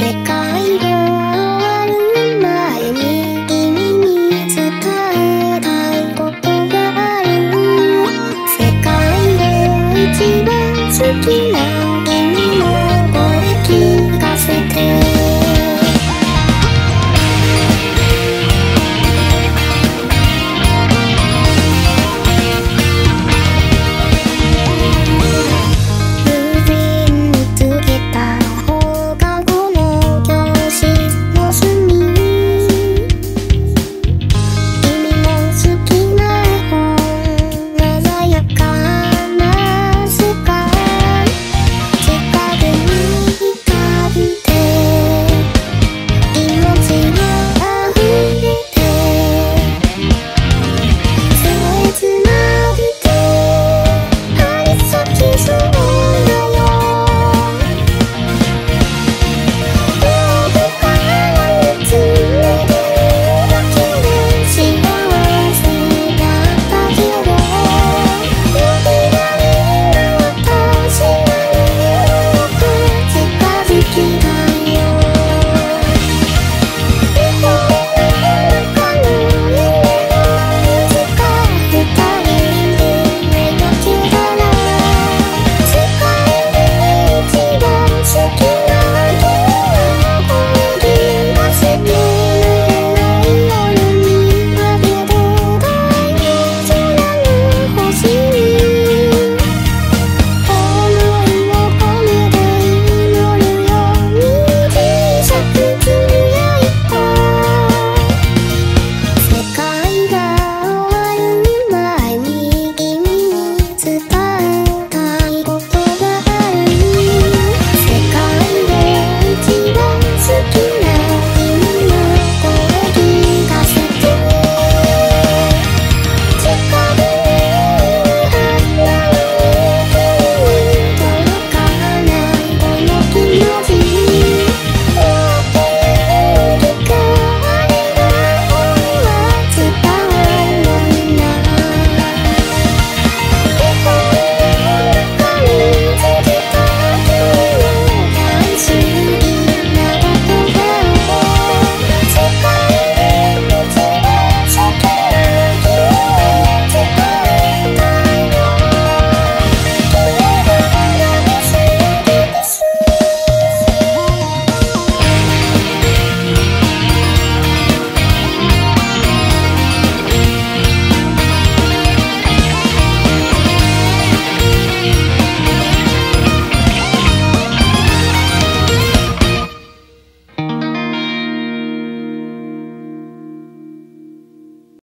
世界が終わる前に君に伝えたいことがある世界で一番好きな君の声聞かせて